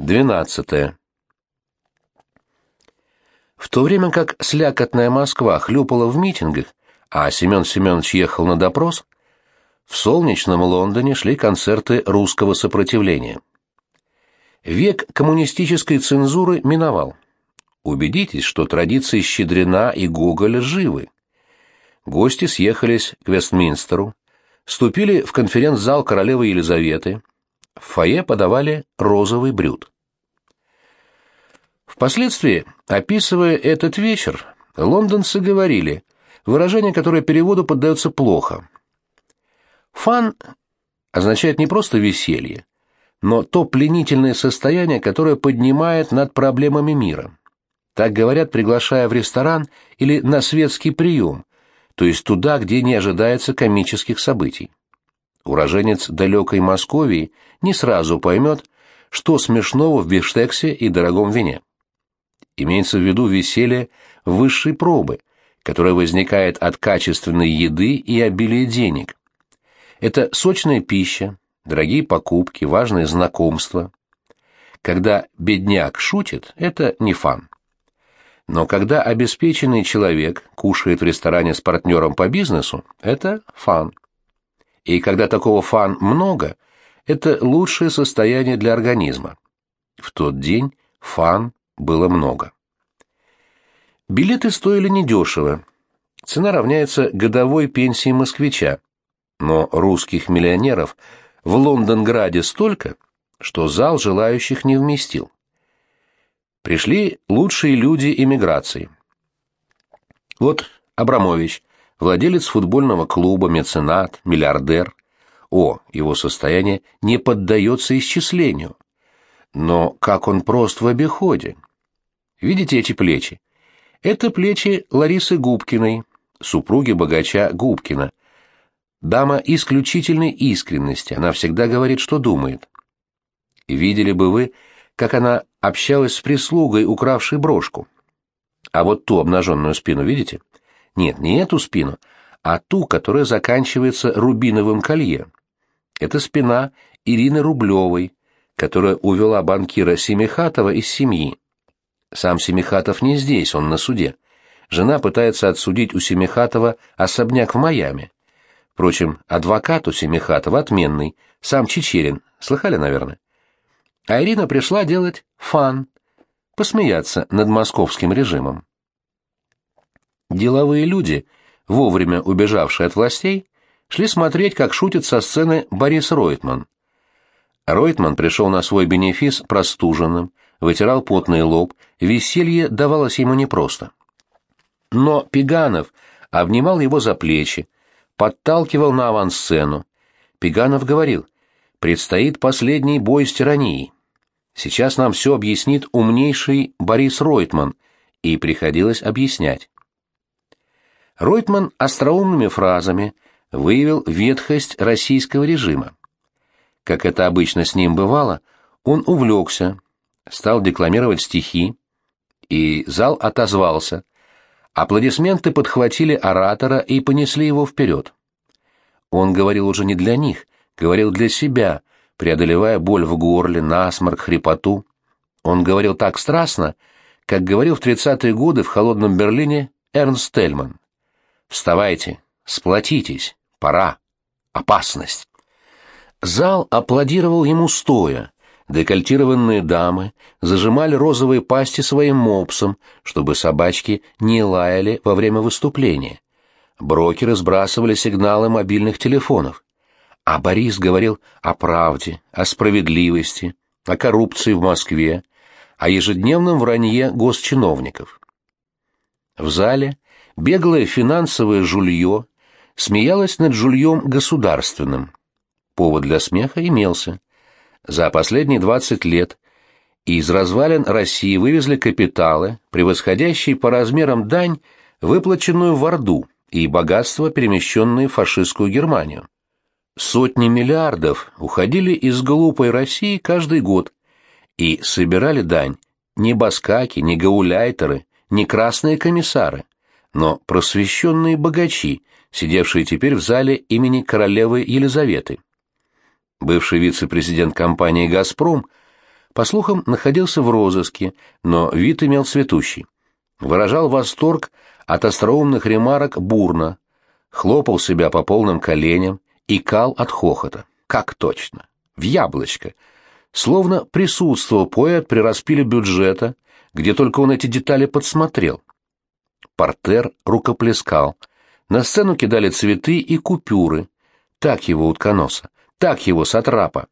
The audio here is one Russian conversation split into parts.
12. В то время как слякотная Москва хлюпала в митингах, а Семен Семенович ехал на допрос, в солнечном Лондоне шли концерты русского сопротивления. Век коммунистической цензуры миновал. Убедитесь, что традиции Щедрина и Гоголя живы. Гости съехались к Вестминстеру, вступили в конференц-зал королевы Елизаветы, в фойе подавали розовый брют. Впоследствии, описывая этот вечер, лондонцы говорили, выражение, которое переводу поддается плохо. «Фан» означает не просто веселье, но то пленительное состояние, которое поднимает над проблемами мира. Так говорят, приглашая в ресторан или на светский прием, то есть туда, где не ожидается комических событий. Уроженец далекой Московии не сразу поймет, что смешного в бифштексе и дорогом вине. Имеется в виду веселье высшей пробы, которое возникает от качественной еды и обилия денег. Это сочная пища, дорогие покупки, важные знакомства. Когда бедняк шутит, это не фан. Но когда обеспеченный человек кушает в ресторане с партнером по бизнесу, это фан. И когда такого фан много, это лучшее состояние для организма. В тот день фан было много. Билеты стоили недешево. Цена равняется годовой пенсии москвича. Но русских миллионеров в Лондонграде столько, что зал желающих не вместил. Пришли лучшие люди эмиграции. Вот Абрамович, владелец футбольного клуба, меценат, миллиардер. О, его состояние не поддается исчислению. Но как он прост в обиходе. Видите эти плечи? Это плечи Ларисы Губкиной, супруги богача Губкина. Дама исключительной искренности, она всегда говорит, что думает. Видели бы вы, как она общалась с прислугой, укравшей брошку. А вот ту обнаженную спину видите? Нет, не эту спину, а ту, которая заканчивается рубиновым колье. Это спина Ирины Рублевой, которая увела банкира Семихатова из семьи. Сам Семихатов не здесь, он на суде. Жена пытается отсудить у Семихатова особняк в Майами. Впрочем, адвокат у Семихатова отменный, сам Чечерин, слыхали, наверное? А Ирина пришла делать фан, посмеяться над московским режимом. Деловые люди, вовремя убежавшие от властей, шли смотреть, как шутит со сцены Борис Ройтман. Ройтман пришел на свой бенефис простуженным, вытирал потный лоб, веселье давалось ему непросто. Но Пиганов обнимал его за плечи, подталкивал на авансцену. Пиганов говорил, предстоит последний бой с тиранией. Сейчас нам все объяснит умнейший Борис Ройтман, и приходилось объяснять. Ройтман остроумными фразами выявил ветхость российского режима. Как это обычно с ним бывало, он увлекся, стал декламировать стихи, и зал отозвался. Аплодисменты подхватили оратора и понесли его вперед. Он говорил уже не для них, говорил для себя, преодолевая боль в горле, насморк, хрипоту. Он говорил так страстно, как говорил в тридцатые годы в холодном Берлине Эрнст Тельман. Вставайте, сплотитесь, пора, опасность. Зал аплодировал ему стоя. Декольтированные дамы зажимали розовые пасти своим мопсом, чтобы собачки не лаяли во время выступления. Брокеры сбрасывали сигналы мобильных телефонов. А Борис говорил о правде, о справедливости, о коррупции в Москве, о ежедневном вранье госчиновников. В зале Беглое финансовое жулье смеялось над жульем государственным. Повод для смеха имелся. За последние 20 лет из развалин России вывезли капиталы, превосходящие по размерам дань, выплаченную в Орду, и богатства, перемещенные в фашистскую Германию. Сотни миллиардов уходили из глупой России каждый год и собирали дань не баскаки, не гауляйтеры, не красные комиссары, но просвещенные богачи, сидевшие теперь в зале имени королевы Елизаветы. Бывший вице-президент компании «Газпром» по слухам, находился в розыске, но вид имел цветущий. Выражал восторг от остроумных ремарок бурно, хлопал себя по полным коленям и кал от хохота. Как точно! В яблочко! Словно присутствовал поэт при распиле бюджета, где только он эти детали подсмотрел. Портер рукоплескал. На сцену кидали цветы и купюры. Так его утконоса, так его сатрапа.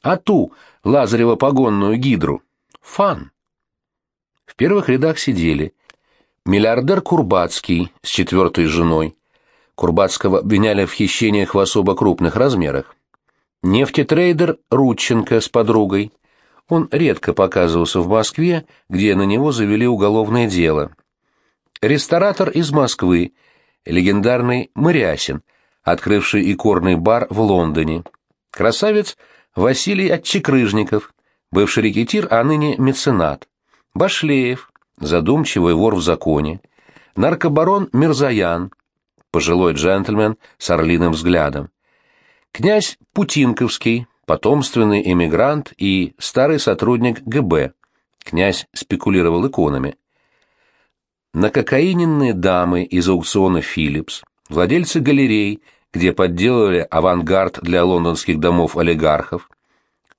А ту, Лазарева погонную гидру. Фан. В первых рядах сидели миллиардер Курбацкий с четвертой женой. Курбацкого обвиняли в хищениях в особо крупных размерах. Нефтетрейдер Рудченко с подругой. Он редко показывался в Москве, где на него завели уголовное дело. Ресторатор из Москвы, легендарный Мырясин, открывший икорный бар в Лондоне. Красавец Василий Отчекрыжников, бывший рекетир, а ныне меценат. Башлеев, задумчивый вор в законе. Наркобарон Мирзаян, пожилой джентльмен с орлиным взглядом. Князь Путинковский, потомственный эмигрант и старый сотрудник ГБ. Князь спекулировал иконами накокаиненные дамы из аукциона «Филлипс», владельцы галерей, где подделывали авангард для лондонских домов олигархов.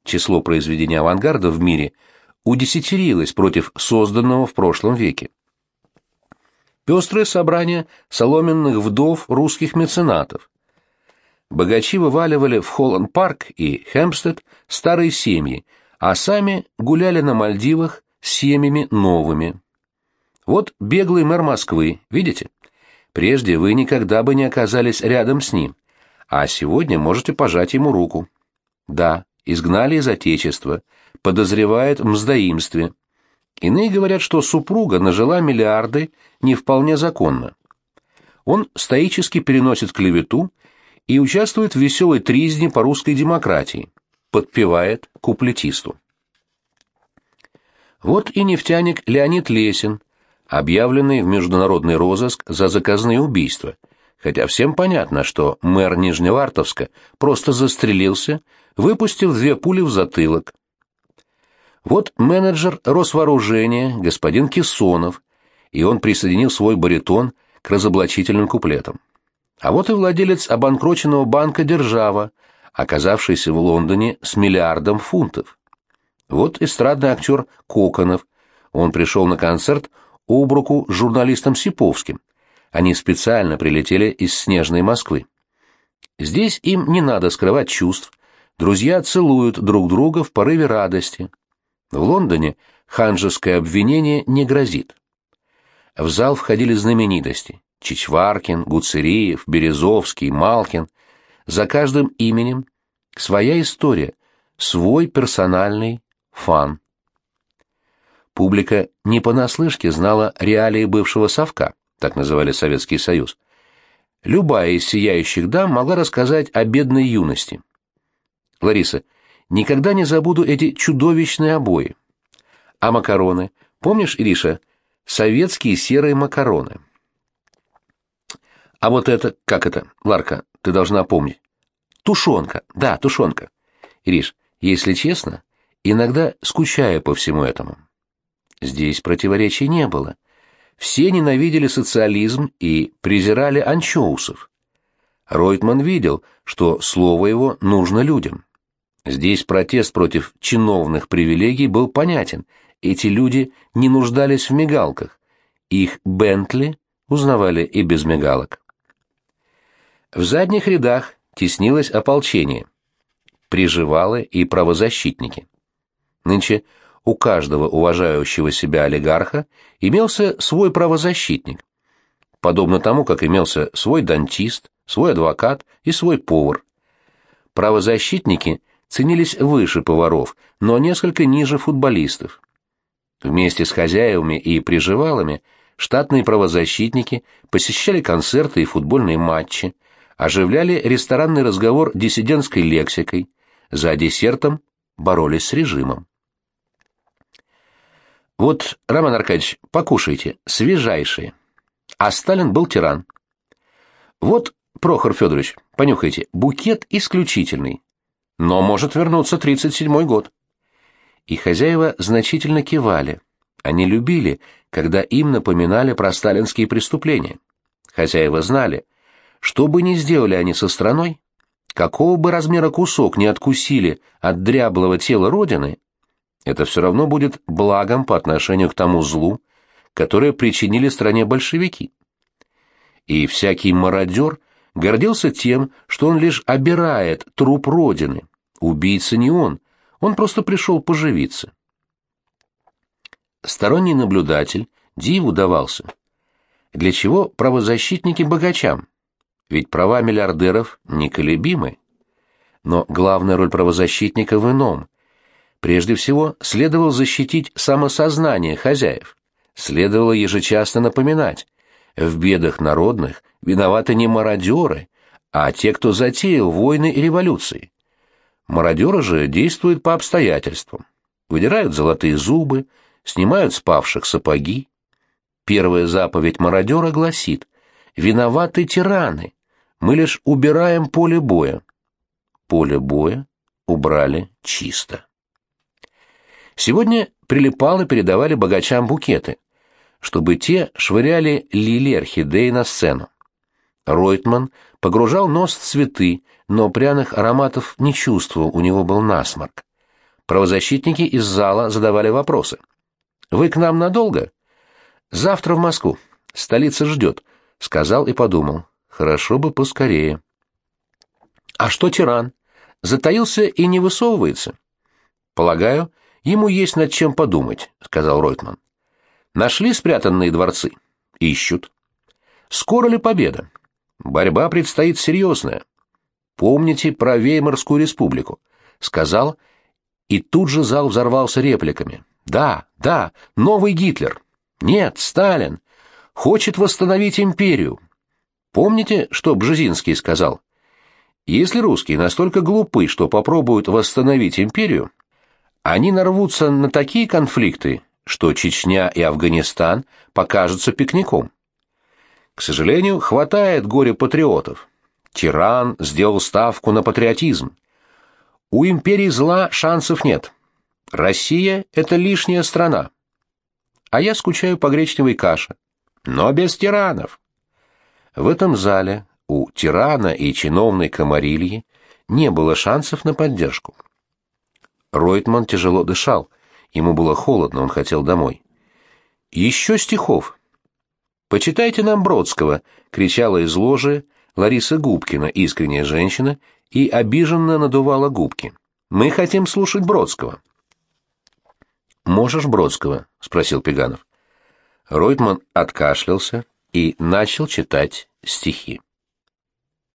Число произведений авангарда в мире удесятерилось против созданного в прошлом веке. Пестрое собрание соломенных вдов русских меценатов. Богачи вываливали в Холланд-парк и Хэмпстед старые семьи, а сами гуляли на Мальдивах с семьями новыми. Вот беглый мэр Москвы, видите? Прежде вы никогда бы не оказались рядом с ним, а сегодня можете пожать ему руку. Да, изгнали из Отечества, подозревает в мздоимстве. Иные говорят, что супруга нажила миллиарды не вполне законно. Он стоически переносит клевету и участвует в веселой тризне по русской демократии, подпевает куплетисту. Вот и нефтяник Леонид Лесин, объявленный в международный розыск за заказные убийства, хотя всем понятно, что мэр Нижневартовска просто застрелился, выпустил две пули в затылок. Вот менеджер Росвооружения, господин Кессонов, и он присоединил свой баритон к разоблачительным куплетам. А вот и владелец обанкроченного банка «Держава», оказавшийся в Лондоне с миллиардом фунтов. Вот эстрадный актер Коконов, он пришел на концерт об руку с журналистом Сиповским. Они специально прилетели из снежной Москвы. Здесь им не надо скрывать чувств. Друзья целуют друг друга в порыве радости. В Лондоне ханжеское обвинение не грозит. В зал входили знаменитости. Чичваркин, Гуцериев, Березовский, Малкин. За каждым именем своя история, свой персональный фан. Публика не понаслышке знала реалии бывшего совка, так называли Советский Союз. Любая из сияющих дам могла рассказать о бедной юности. Лариса, никогда не забуду эти чудовищные обои. А макароны? Помнишь, Ириша, советские серые макароны? А вот это, как это, Ларка, ты должна помнить. Тушенка, да, тушенка. Ириш, если честно, иногда скучаю по всему этому. Здесь противоречий не было. Все ненавидели социализм и презирали анчоусов. Ройтман видел, что слово его нужно людям. Здесь протест против чиновных привилегий был понятен. Эти люди не нуждались в мигалках. Их Бентли узнавали и без мигалок. В задних рядах теснилось ополчение. Приживалы и правозащитники. Нынче у каждого уважающего себя олигарха имелся свой правозащитник, подобно тому, как имелся свой дантист, свой адвокат и свой повар. Правозащитники ценились выше поваров, но несколько ниже футболистов. Вместе с хозяевами и приживалами штатные правозащитники посещали концерты и футбольные матчи, оживляли ресторанный разговор диссидентской лексикой, за десертом боролись с режимом. Вот, Роман Аркадьевич, покушайте, свежайшие. А Сталин был тиран. Вот, Прохор Федорович, понюхайте, букет исключительный. Но может вернуться 37-й год. и хозяева значительно кивали. Они любили, когда им напоминали про сталинские преступления. Хозяева знали, что бы ни сделали они со страной, какого бы размера кусок не откусили от дряблого тела Родины, это все равно будет благом по отношению к тому злу, которое причинили стране большевики. И всякий мародер гордился тем, что он лишь обирает труп Родины. Убийца не он, он просто пришел поживиться. Сторонний наблюдатель диву давался. Для чего правозащитники богачам? Ведь права миллиардеров неколебимы. Но главная роль правозащитника в ином. Прежде всего, следовало защитить самосознание хозяев. Следовало ежечасно напоминать, в бедах народных виноваты не мародеры, а те, кто затеял войны и революции. Мародеры же действуют по обстоятельствам. Выдирают золотые зубы, снимают спавших сапоги. Первая заповедь мародера гласит «Виноваты тираны, мы лишь убираем поле боя». Поле боя убрали чисто. Сегодня прилипалы передавали богачам букеты, чтобы те швыряли лилии орхидеи на сцену. Ройтман погружал нос в цветы, но пряных ароматов не чувствовал, у него был насморк. Правозащитники из зала задавали вопросы. «Вы к нам надолго?» «Завтра в Москву. Столица ждет», — сказал и подумал. «Хорошо бы поскорее». «А что тиран? Затаился и не высовывается?» «Полагаю, ему есть над чем подумать», — сказал Ройтман. «Нашли спрятанные дворцы?» «Ищут». «Скоро ли победа?» «Борьба предстоит серьезная. Помните про Веймарскую республику?» — сказал, и тут же зал взорвался репликами. Да, да, новый Гитлер. Нет, Сталин. Хочет восстановить империю. Помните, что Бжезинский сказал? Если русские настолько глупы, что попробуют восстановить империю, они нарвутся на такие конфликты, что Чечня и Афганистан покажутся пикником. К сожалению, хватает горе-патриотов. Тиран сделал ставку на патриотизм. У империи зла шансов нет. Россия — это лишняя страна. А я скучаю по гречневой каше. Но без тиранов. В этом зале у тирана и чиновной комарильи не было шансов на поддержку. Ройтман тяжело дышал. Ему было холодно, он хотел домой. «Еще стихов!» «Почитайте нам Бродского!» — кричала из ложи Лариса Губкина, искренняя женщина, и обиженно надувала губки. «Мы хотим слушать Бродского!» «Можешь Бродского?» — спросил Пеганов. Ройтман откашлялся и начал читать стихи.